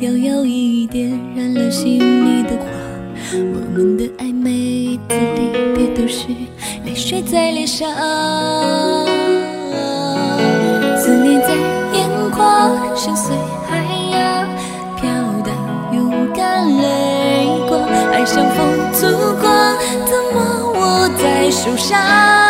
手里的剑牵烛光，摇摇一点燃了心里的花。我们的爱每一次离别都是泪水在脸上，思念在眼眶，深邃海洋，飘荡勇敢泪光，爱像风烛光，怎么握在手上？